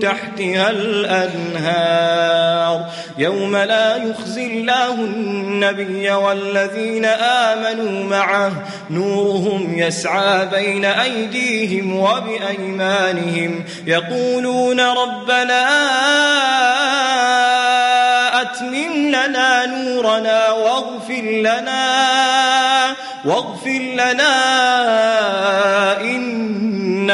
تحتها الأنهار. يوم لا يخزي الله النبي والذين آمنوا معه. نورهم يسعى بين أيديهم وبأيمانهم. يقولون ربنا أتمم لنا نورنا واغفر لنا واغفر لنا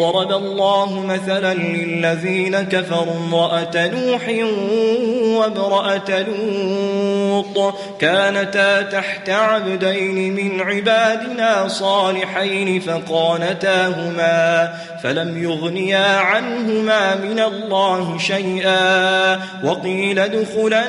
ضرب الله مثلا للذين كفروا امرأة نوح وامرأة لوط كانتا تحت عبدين من عبادنا صالحين فقانتاهما فلم يغنيا عنهما من الله شيئا وقيل ادخلا